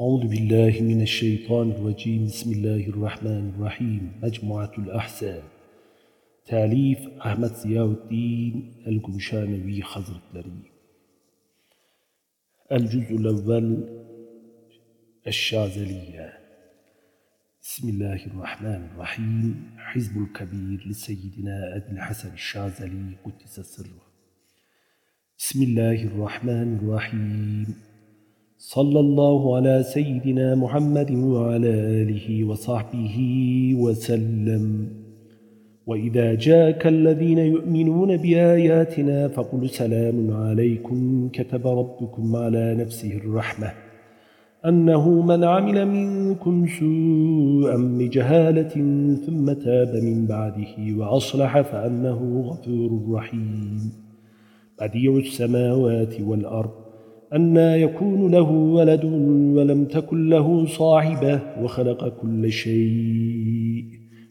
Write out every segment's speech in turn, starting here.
أعوذ بالله من الشيطان الرجيم. بسم الله الرحمن الرحيم. مجموعة الأحسان تأليف أحمد زياء الدين القمشانوي حضرت لري الجزء الأول الشاذلية. بسم الله الرحمن الرحيم. حزب الكبير لسيدنا أبي الحسن صلى الله على سيدنا محمد وعلى آله وصحبه وسلم. وإذا جاءك الذين يؤمنون بآياتنا فقل سلام عليكم كتب ربكم على نفسه الرحمة أنه من عمل منكم سوءا بجهالة ثم تاب من بعده وأصلح فأنه غفور رحيم. بديع السماوات والأرض أنا يكون له ولد ولم تكن له صاحبة وخلق كل شيء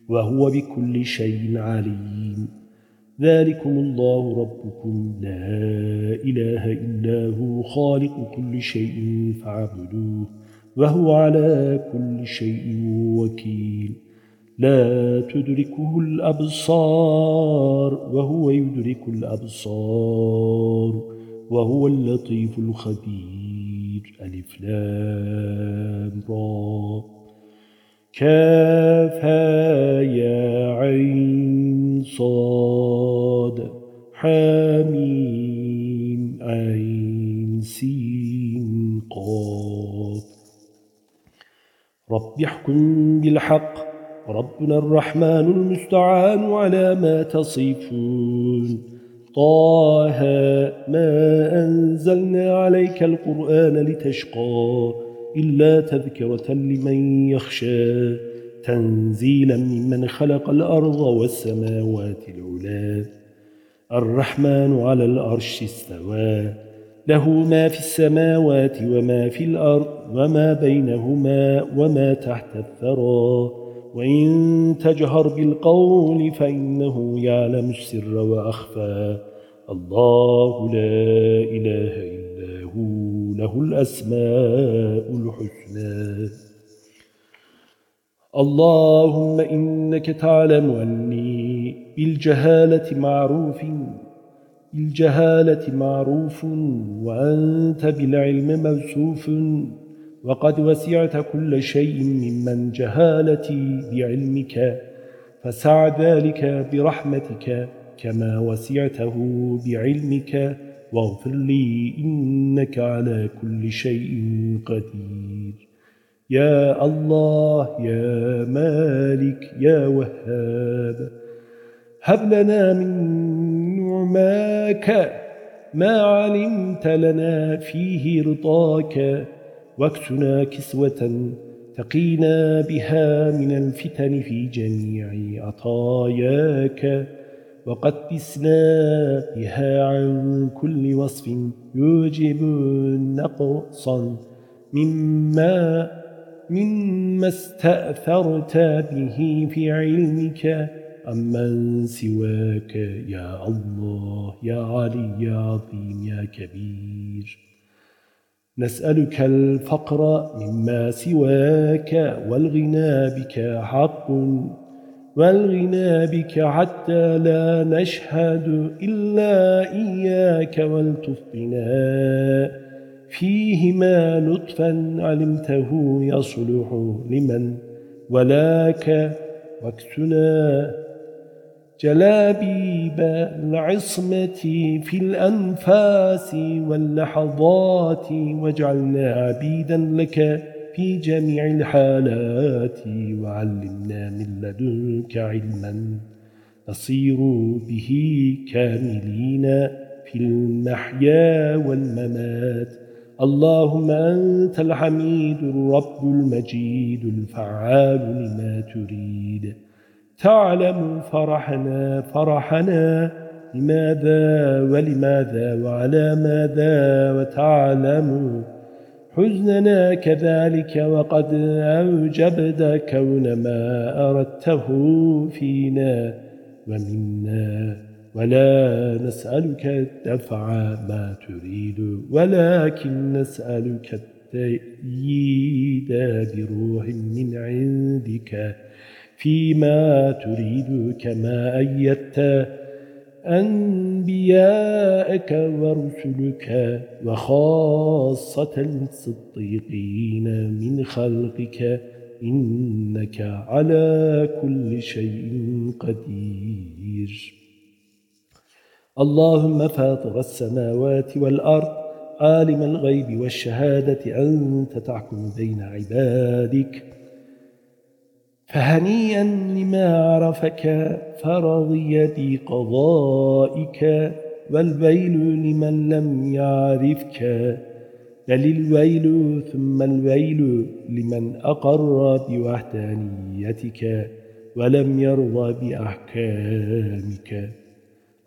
وهو بكل شيء عليم. ذلكم الله ربكم. لا إله إلا هو خالق كل شيء فاعبدوه وهو على كل شيء وكيل. لا تدركه الأبصار وهو يدرك الأبصار. وهو اللطيف الخبير. ألف لام را. كافها يا عين صاد. حميم عين سين قاف رب احكم بالحق. ربنا الرحمن المستعان على ما تصفون. طه ما أنزلنا عليك القرآن لتشقى إلا تذكرة لمن يخشى تنزيلا ممن خلق الأرض والسماوات العلا. الرحمن على الأرش استوى له ما في السماوات وما في الأرض وما بينهما وما تحت الثرى. وإن تجهر بالقول فإنه يعلم السر وأخفى. الله لا إله إلا هو له الأسماء الحسنى. اللهم إنك تعلم أني بالجهالة معروف بالجهالة معروف وأنت بالعلم موصوف. وقد وسعت كل شيء ممن جهالتي بعلمك فسع ذلك برحمتك. كما وسعته بعلمك واغفر لي إنك على كل شيء قدير. يا الله يا مالك يا وهاب هب لنا من نعماك ما علمت لنا فيه رضاك واكسنا كسوة تقينا بها من الفتن في جميع عطاياك. وقدسنا بها عن كل وصف يوجب نقصا مما مما استأثرت به في علمك. أمن سواك يا الله يا علي يا عظيم يا كبير. نسألك الفقر مما سواك والغنى بك حق والغنى بك حتى لا نشهد إلا إياك والتف بنا فيهما لطفا علمته يصلح لمن ولاك واكسنا جلابيب العصمة في الأنفاس واللحظات واجعلنا عبيدا لك. في جميع الحالات وعلمنا من لدنك علما. نصير به كاملين في المحيا والممات. اللهم أنت الحميد الرب المجيد الفعال لما تريد. تعلم فرحنا فرحنا لماذا ولماذا وعلى ماذا وتعلم حزننا كذلك وقد أوجبت كون ما أردته فينا ومنا ولا نسألك الدفع ما تريد ولكن نسألك تأييد بروح من عندك فيما تريد كما أيدت أنبياءك ورسلك وخاصة الصديقين من خلقك إنك على كل شيء قدير. اللهم فاطر السماوات والأرض عالم الغيب والشهادة أنت تحكم بين عبادك. فهنيئا لما عرفك فرضي بقضائك والويل لمن لم يعرفك. بل الويل ثم الويل لمن أقر بوحدانيتك ولم يرضى بأحكامك.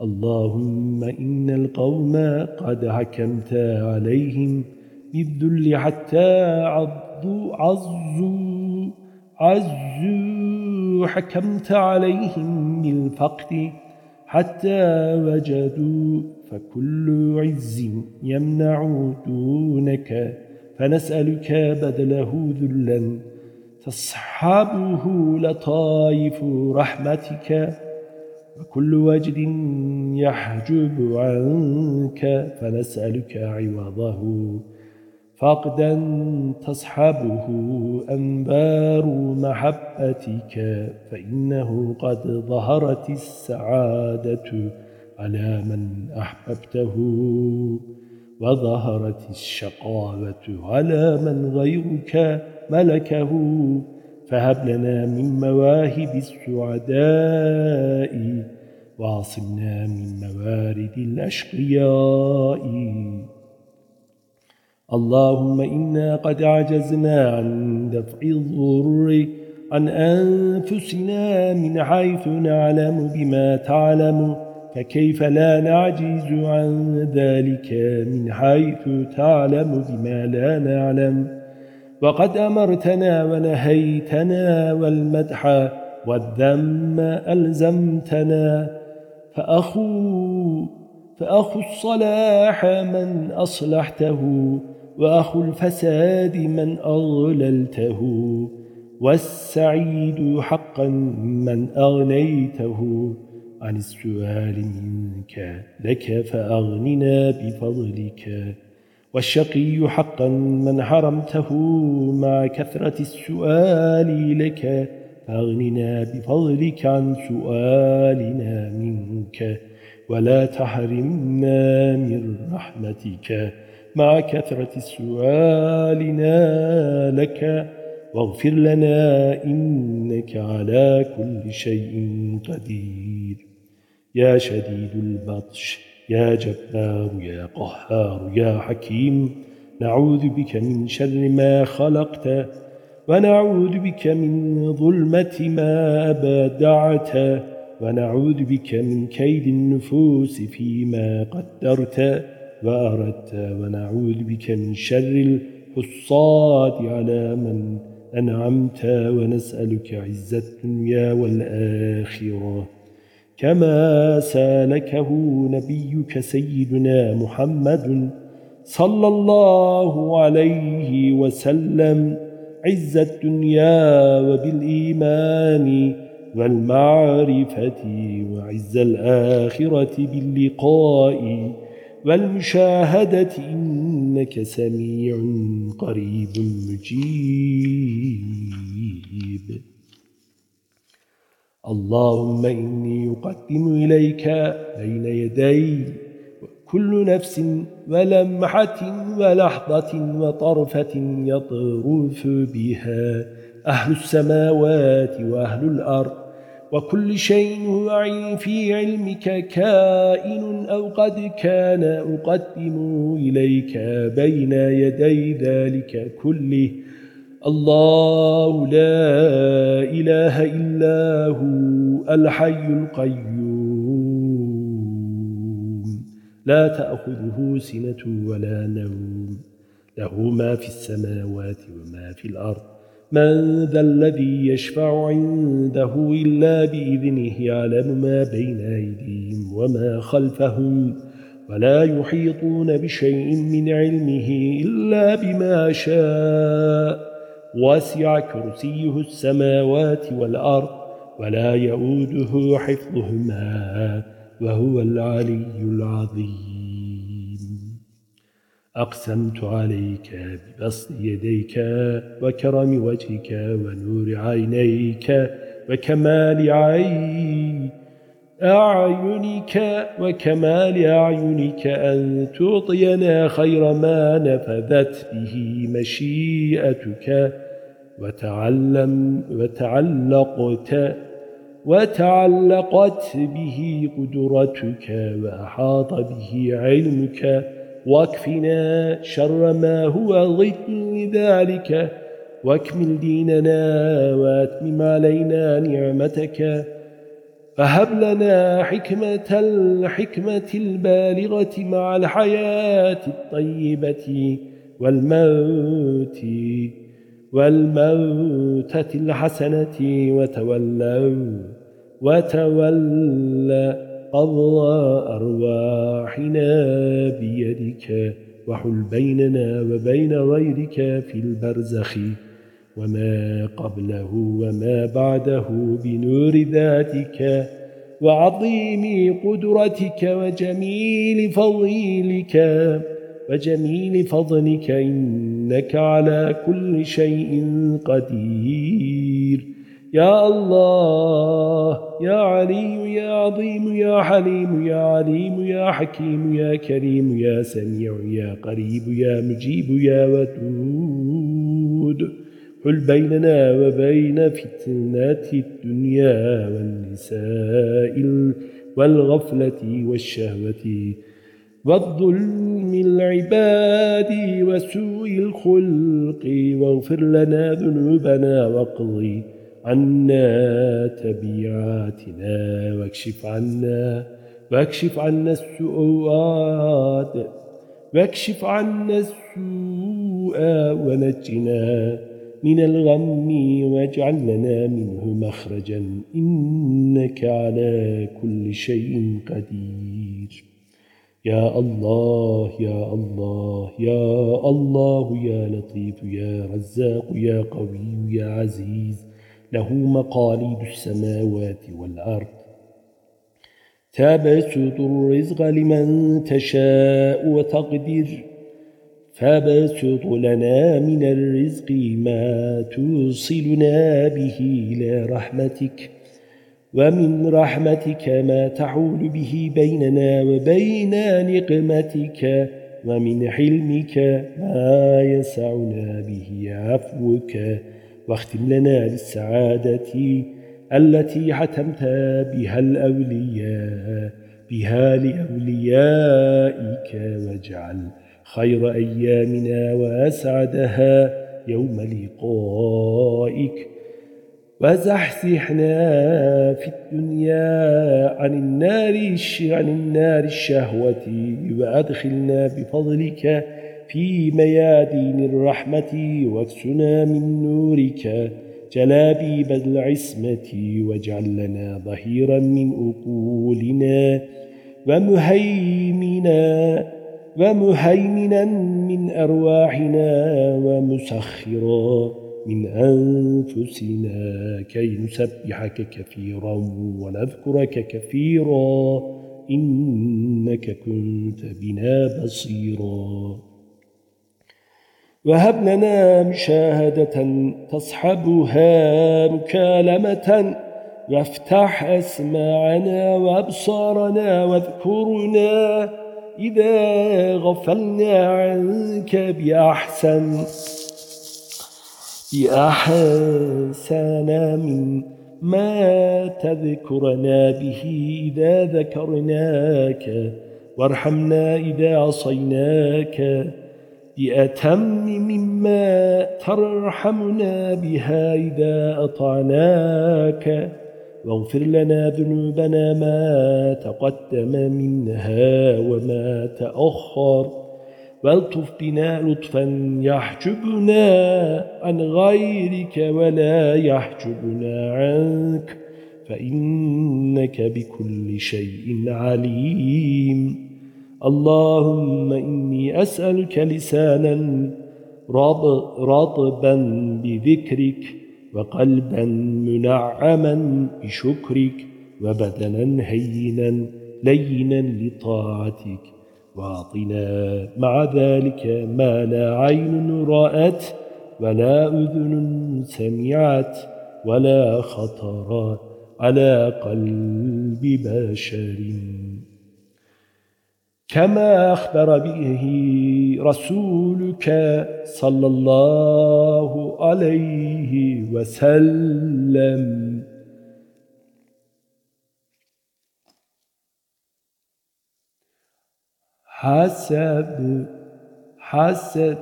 اللهم إن القوم قد حكمت عليهم بالذل حتى عضوا عزوا عزوا حكمت عليهم بالفقد حتى وجدوا فكل عز يمنع دونك فنسألك بدله ذلا. تصحبه لطائف رحمتك وكل وجد يحجب عنك فنسألك عوضه. فقدا تصحبه أنبار محبتك فإنه قد ظهرت السعادة على من أحببته وظهرت الشقاوة على من غيرك ملكه. فهب لنا من مواهب السعداء واصلنا من موارد الأشقياء. اللهم إنا قد عجزنا عن دفع الضر عن أنفسنا من حيث نعلم بما تعلم فكيف لا نعجز عن ذلك من حيث تعلم بما لا نعلم وقد أمرتنا ونهيتنا والمدح والذم ألزمتنا فأخو, فأخو الصلاح من أصلحته وأخو الفساد من أغللته والسعيد حقا من أغنيته. عن السؤال منك لك فأغننا بفضلك والشقي حقا من حرمته. مع كثرة السؤال لك فأغننا بفضلك عن سؤالنا منك ولا تحرمنا من رحمتك. مع كثرة سؤالنا لك. واغفر لنا إنك على كل شيء قدير. يا شديد البطش يا جبار يا قهار يا حكيم نعوذ بك من شر ما خلقت ونعوذ بك من ظلمة ما أبدعت ونعوذ بك من كيد النفوس فيما قدرت. وأردت ونعوذ بك من شر الحصاد على من أنعمت ونسألك عز الدنيا والآخرة. كما سالكه نبيك سيدنا محمد صلى الله عليه وسلم عز الدنيا وبالإيمان والمعرفة وعز الآخرة باللقاء. والمشاهدة إنك سميع قريب مجيب. اللهم إني أقدم إليك بين يدي كل نفس ولمحة ولحظة وطرفة يطرف بها أهل السماوات وأهل الأرض. وكل شيء هو في علمك كائن أو قد كان أقدم إليك بين يدي ذلك كله. الله لا إله إلا هو الحي القيوم. لا تأخذه سنة ولا نوم. له ما في السماوات وما في الأرض. من ذا الذي يشفع عنده إلا بإذنه يعلم ما بين أيديهم وما خلفهم ولا يحيطون بشيء من علمه إلا بما شاء. واسع كرسيه السماوات والأرض ولا يؤوده حفظهما وهو العلي العظيم. أقسمت عليك ببسط يديك وكرم وجهك ونور عينيك وكمال عينيك أعينك وكمال أعينك أن تعطينا خير ما نفذت به مشيئتك وتعلم وتعلقت وتعلقت به قدرتك وأحاط به علمك واكفنا شر ما هو ضد ذلك. واكمل ديننا واتمم علينا نعمتك. فهب لنا حكمة الحكمة البالغة مع الحياة الطيبة والموت والموتة الحسنة. وتولوا وتولى قضى أرواحنا بيدك وحل بيننا وبين غيرك في البرزخ وما قبله وما بعده بنور ذاتك وعظيم قدرتك وجميل فضيلك وجميل فضلك إنك على كل شيء قدير يا الله يا علي يا عظيم يا حليم يا عليم يا حكيم يا كريم يا سميع يا قريب يا مجيب يا ودود. حل بيننا وبين فتنة الدنيا والنساء والغفلة والشهوة والظلم العباد وسوء الخلق واغفر لنا ذنوبنا واقضي عنا تبيعاتنا واكشف عنا واكشف عنا السوءات واكشف عنا السوء ونجنا من الغم واجعل لنا منه مخرجا إنك على كل شيء قدير. يا الله يا الله يا الله يا لطيف يا رزاق يا قوي يا عزيز له مقاليد السماوات والأرض. تبسط الرزق لمن تشاء وتقدر. فابسط لنا من الرزق ما توصلنا به إلى رحمتك. ومن رحمتك ما تعول به بيننا وبين نقمتك. ومن حلمك ما يسعنا به عفوك. واختم لنا للسعادة التي حتمت بها الأولياء بها لأوليائك واجعل خير أيامنا وأسعدها يوم لقائك. وزحزحنا في الدنيا عن النار عن النار الشهوة وأدخلنا بفضلك في ميادين الرحمة واكسنا من نورك جلابيب العصمة لنا ظهيرا من أقولنا ومهيمنا ومهيمنا من أرواحنا ومسخرا من أنفسنا كي نسبحك كثيرا ونذكرك كثيرا إنك كنت بنا بصيرا. وهب لنا مشاهدة تصحبها مكالمة وافتح أسماعنا وأبصارنا واذكرنا إذا غفلنا عنك بأحسن بأحسن من ما تذكرنا به إذا ذكرناك وارحمنا إذا عصيناك بأتم مما ترحمنا بها إذا أطعناك. واغفر لنا ذنوبنا ما تقدم منها وما تأخر. والطف بنا لطفا يحجبنا عن غيرك ولا يحجبنا عنك. فإنك بكل شيء عليم. اللهم إني أسألك لسانا رطبا بذكرك وقلبا منعما بشكرك وبدنا هينا لينا لطاعتك. واعطنا مع ذلك ما لا عين رأت ولا أذن سمعت ولا خطر على قلب بشر. كما أخبر به رسولك صلى الله عليه وسلم. حسب حسب.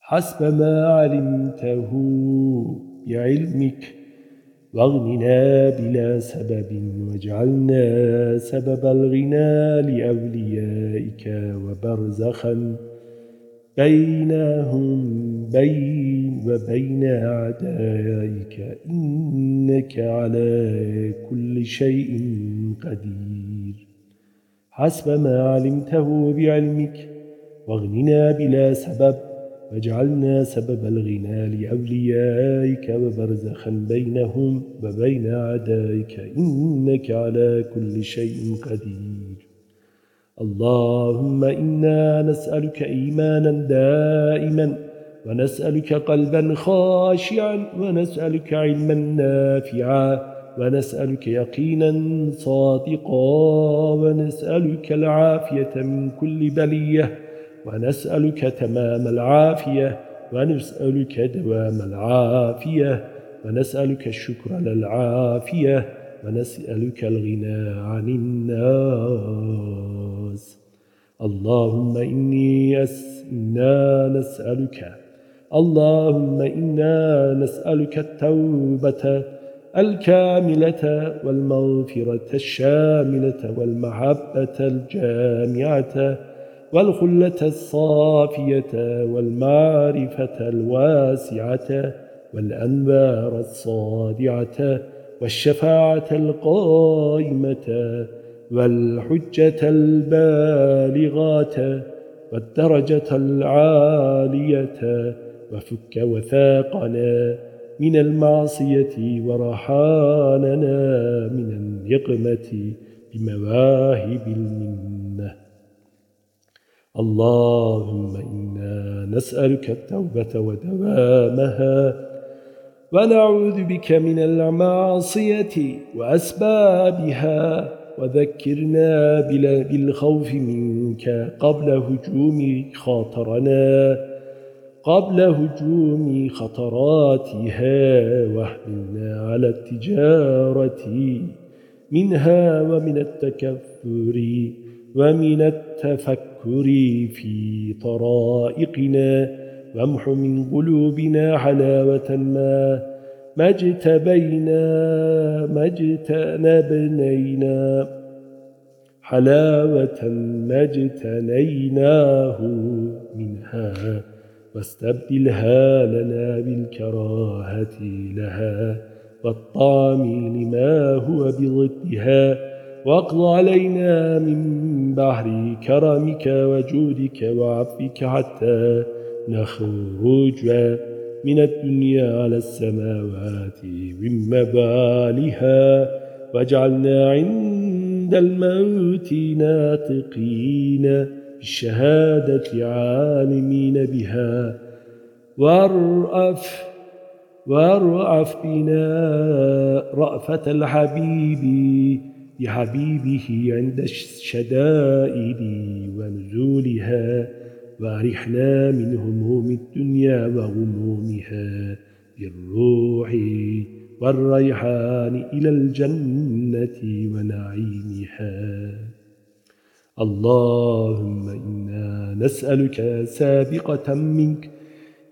حسب ما علمته بعلمك. واغننا بلا سبب واجعلنا سبب الغنى لأوليائك وبرزخا بينهم بين وبين أعدائك إنك على كل شيء قدير. حسب ما علمته بعلمك واغننا بلا سبب واجعلنا سبب الغنى لأوليائك وبرزخا بينهم وبين أعدائك إنك على كل شيء قدير. اللهم إنا نسألك إيمانا دائما ونسألك قلبا خاشعا ونسألك علما نافعا ونسألك يقينا صادقا ونسألك العافية من كل بلية. ونسألك تمام العافية ونسألك دوام العافية ونسألك الشكر للعافية ونسألك الغنى عن الناس. اللهم إني أسنا نسألك. اللهم إنا نسألك التوبة الكاملة والمغفرة الشاملة والمحبة الجامعة والخلة الصافية والمعرفة الواسعة والأنبار الصادعة والشفاعة القائمة والحجة البالغة والدرجة العالية وفك وثاقنا من المعصية ورحالنا من النقمة بمواهب المنة. اللهم إنا نسألك التوبة ودوامها ونعوذ بك من المعصية وأسبابها وذكرنا بالخوف منك قبل هجوم خاطرنا قبل هجوم خطراتها واحملنا على التجارة منها ومن التكفر ومن التفكر في طرائقنا وامح من قلوبنا حلاوة ما ما اجتبينا ما اجتنبنينا. حلاوة ما اجتنيناه منها واستبدلها لنا بالكراهة لها والطعم لما هو بضدها. واقض علينا من بحر كرمك وجودك وعفك حتى نخرج من الدنيا على السماوات من مبالها واجعلنا عند الموت ناطقين بالشهادة عالمين بها. وارأف وأرأف بنا رأفة الحبيب بحبيبه عند الشدائد ونزولها وأرحنا من هموم الدنيا وغمومها بالروح والريحان إلى الجنة ونعيمها. اللهم إنا نسألك سابقة منك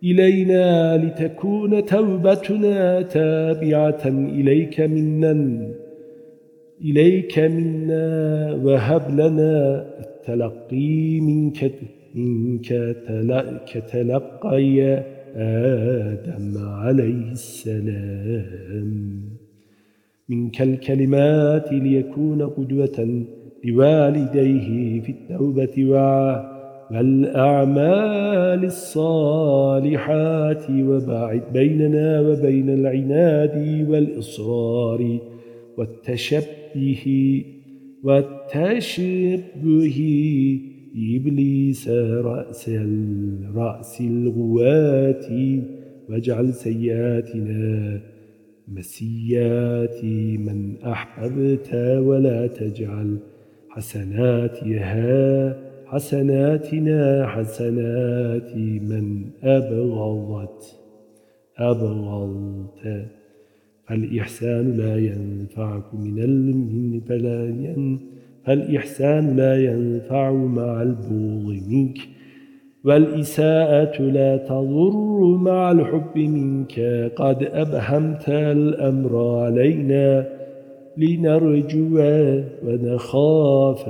إلينا لتكون توبتنا تابعة إليك منا إليك منا وهب لنا التلقي منك منك كتلقي آدم عليه السلام. منك الكلمات ليكون قدوة لوالديه في التوبة والأعمال الصالحات وباعد بيننا وبين العناد والإصرار والتشبه والتشبه إبليس رأس الرأس الغوات واجعل سيئاتنا مسيات من أحببت ولا تجعل حسناتها حسناتنا حسنات من أبغضت أبغضت فالإحسان لا ينفعك من المن فلا ين فالإحسان لا ينفع مع البغض منك والإساءة لا تضر مع الحب منك. قد أبهمت الأمر علينا لنرجو ونخاف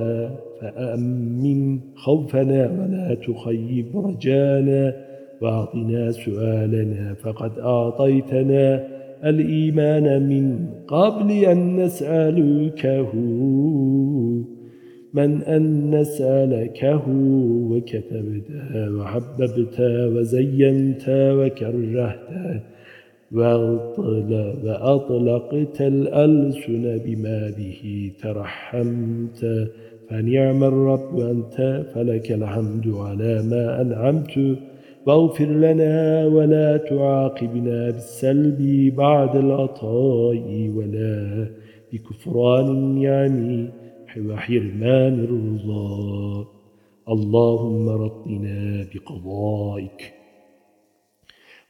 فأمن خوفنا ولا تخيب رجانا وأعطنا سؤالنا فقد أعطيتنا الإيمان من قبل أن نسألكه من أن نسألكه وكتبت وحببت وزينت وكرهت وأطلقت الألسن بما به ترحمت. فنعم الرب أنت فلك الحمد على ما أنعمت. واغفر لنا ولا تعاقبنا بالسلب بعد العطاء ولا بكفران النعم وحرمان الرضا. اللهم رضنا بقضائك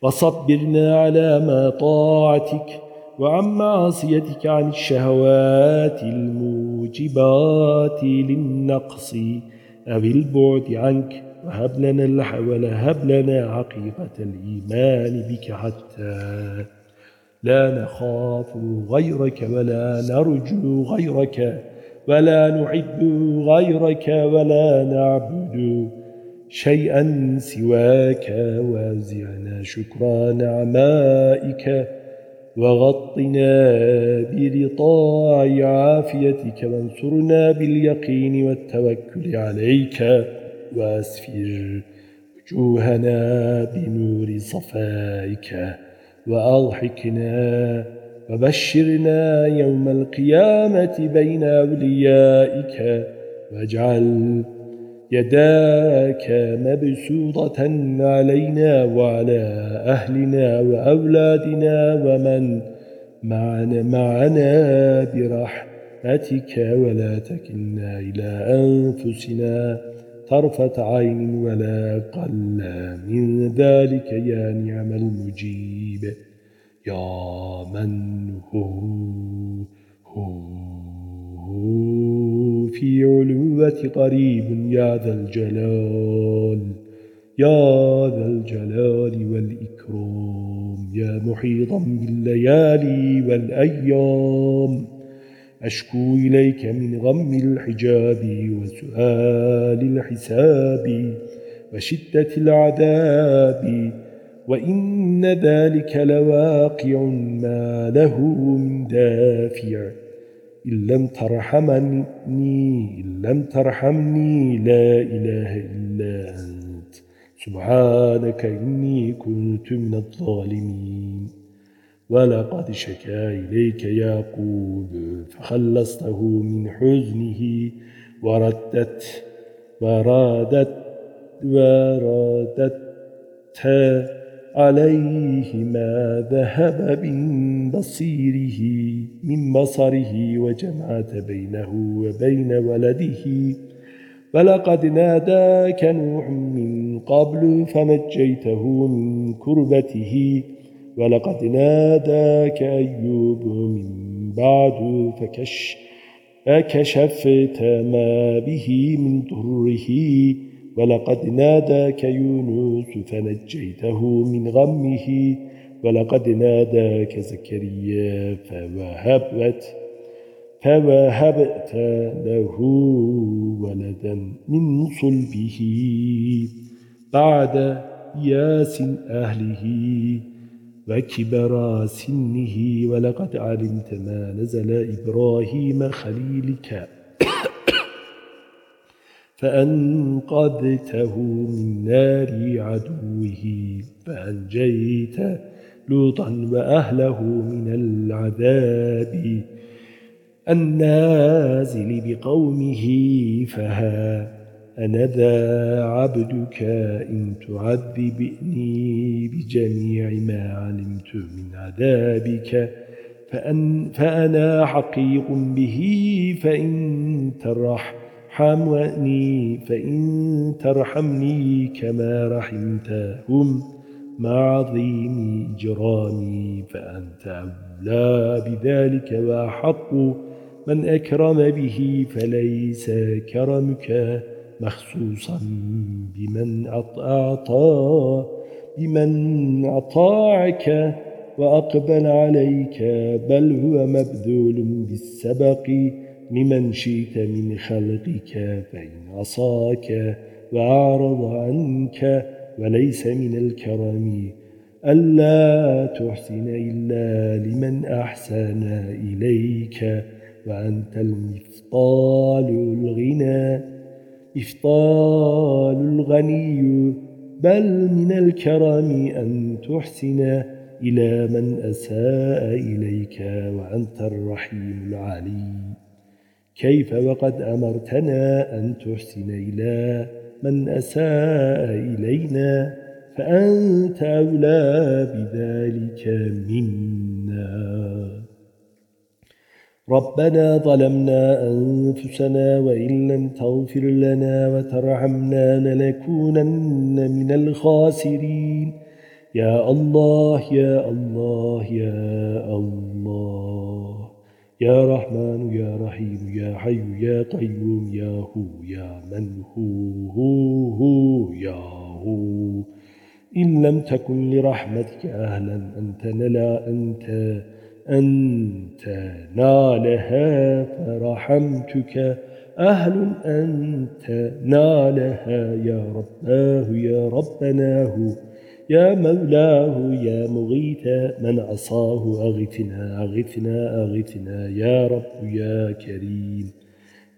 وصبرنا على ما طاعتك وعن معصيتك عن الشهوات الموجبات للنقص أو البعد عنك وهب لنا الحول هب لنا حقيقة الإيمان بك حتى لا نخاف غيرك ولا نرجو غيرك ولا نحب غيرك ولا نعبد شيئا سواك وازعنا شكرا نعمائك وغطنا برطاع عافيتك وانصرنا باليقين والتوكل عليك. واسفر وجوهنا بنور صفائك وأضحكنا وبشرنا يوم القيامة بين أوليائك واجعل يداك مبسوطة علينا وعلى أهلنا وأولادنا ومن معنا, معنا برحمتك ولا تكلنا إلى أنفسنا طرفة عين ولا قل من ذلك يا نعم المجيب. يا من هو, هو في علوة قريب يا ذا الجلال. يا ذا الجلال والإكرام. يا محيطا بالليالي والأيام. أشكو إليك من غم الحجاب وسؤال الحساب وشدة العذاب وإن ذلك لواقع ما له من دافع. إن لم ترحمني إن لم ترحمني لا إله إلا أنت. سبحانك إني كنت من الظالمين. ولقد شكا إليك يعقوب فخلصته من حزنه وردت ورادت وردت عليه ما ذهب من بصيره من بصره وجمعت بينه وبين ولده. ولقد ناداك نوح من قبل فنجيته من كربته. ولقد ناداك أيوب من بعد فكش فكشفت ما به من ضره. ولقد ناداك يونس فنجيته من غمه. ولقد ناداك زكريا فوهبت فوهبت له ولدا من صلبه. بعد ياس أهله وكبر سنه ولقد علمت ما نزل إبراهيم خليلك. فأنقذته من نار عدوه فأنجيت لوطا وأهله من العذاب. النازل بقومه فها أنا ذا عبدك إن تعذبني بجميع ما علمت من عذابك؟ فأن فأنا حقيق به فإن ترحمني فإن ترحمني كما رحمتهم. مع عظيم إجرامي فأنت أولى بذلك وأحق. من أكرم به فليس كرمك. مخصوصا بمن أعطى بمن أطاعك وأقبل عليك بل هو مبذول بالسبق لمن شئت من خلقك فإن عصاك وأعرض عنك وليس من الكرم. ألا تحسن إلا لمن أحسن إليك وأنت المفطال الغنى. إفطال الغني بل من الكرم أن تحسن إلى من أساء إليك وأنت الرحيم العلي. كيف وقد أمرتنا أن تحسن إلى من أساء إلينا فأنت أولى بذلك منا. ربنا ظلمنا أنفسنا وإن لم تغفر لنا وترحمنا لنكونن من الخاسرين. يا الله يا الله يا الله. يا رحمن يا رحيم يا حي يا قيوم يا هو يا من هو هو هو يا هو. إن لم تكن لرحمتك أهلا أنت نلا أنت. أنت نالها فرحمتك. أهل أنت نالها. يا رباه يا ربناه يا مولاه يا مغيث من عصاه. أغثنا أغثنا أغثنا. يا رب يا كريم.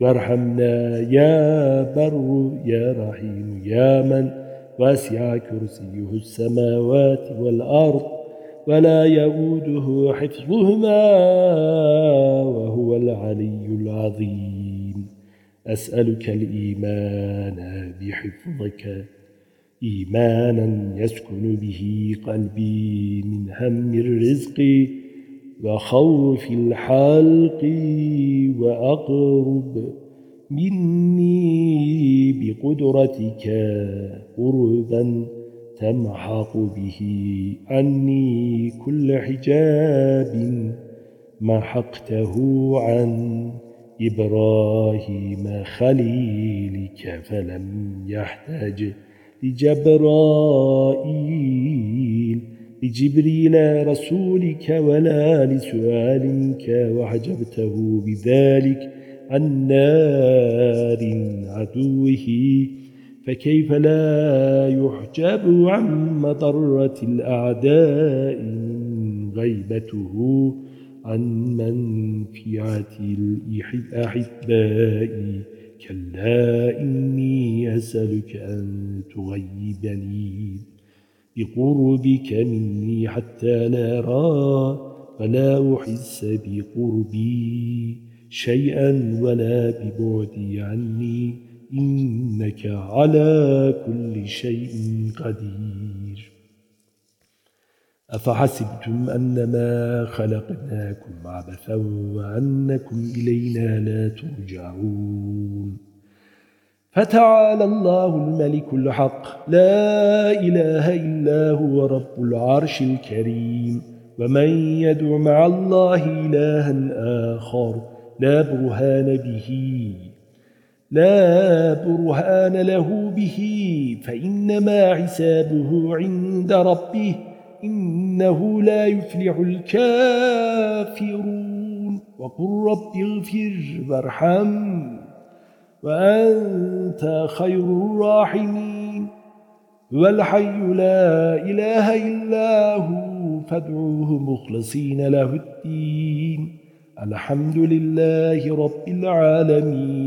وارحمنا. يا بر يا رحيم. يا من واسع كرسيه السماوات والأرض. ولا يؤوده حفظهما وهو العلي العظيم. أسألك الإيمان بحفظك إيمانا يسكن به قلبي من هم الرزق وخوف الحلق وأقرب مني بقدرتك قربا. تمحق به. عني كل حجاب محقته عن إبراهيم خليلك فلم يحتاج لجبرائيل لجبريل رسولك ولا لسؤالك وحجبته بذلك عن نار عدوه. فكيف لا يحجب عن مضرة الأعداء من غيبته عن منفعة الأحباء؟ كلا إني أسألك أن تغيبني بقربك مني حتى لا أرى ولا أحس بقربي شيئا ولا ببعدي عني. إنك على كل شيء قدير. أفحسبتم أنما خلقناكم عبثا وأنكم إلينا لا ترجعون. فتعالى الله الملك الحق. لا إله إلا هو رب العرش الكريم. ومن يدع مع الله إلها آخر لا برهان به. لا برهان له به فإنما حسابه عند ربه إنه لا يفلح الكافرون. وقل رب اغفر وارحم وأنت خير الراحمين. والحي لا إله إلا هو فادعوه مخلصين له الدين. الحمد لله رب العالمين.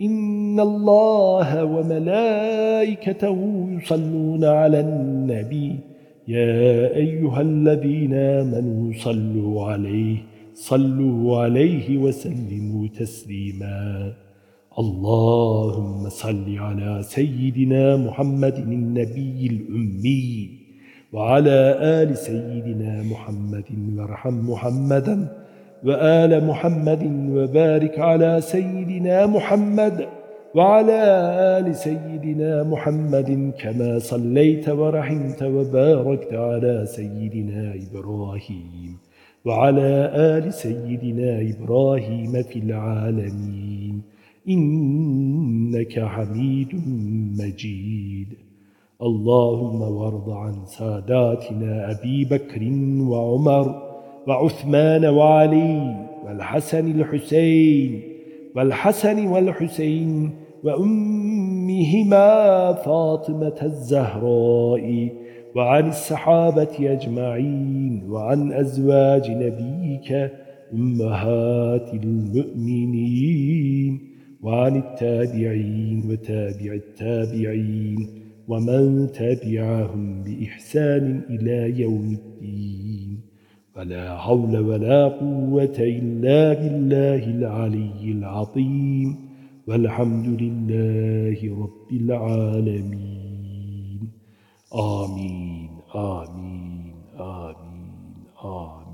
إن الله وملائكته يصلون على النبي. يا أيها الذين آمنوا صلوا عليه صلوا عليه وسلموا تسليما. اللهم صل على سيدنا محمد النبي الأمي وعلى آل سيدنا محمد وارحم محمدا وآل محمد وبارك على سيدنا محمد وعلى آل سيدنا محمد كما صليت ورحمت وباركت على سيدنا إبراهيم وعلى آل سيدنا إبراهيم في العالمين إنك حميد مجيد. اللهم وارض عن ساداتنا أبي بكر وعمر وعثمان وعلي والحسن الحسين والحسن والحسين وأمهما فاطمة الزهراء وعن السحابة أجمعين وعن أزواج نبيك أمهات المؤمنين وعن التابعين وتابع التابعين ومن تابعهم بإحسان إلى يوم الدين. ولا حول ولا قوة إلا بالله العلي العظيم. والحمد لله رب العالمين. آمين. آمين. آمين. آمين.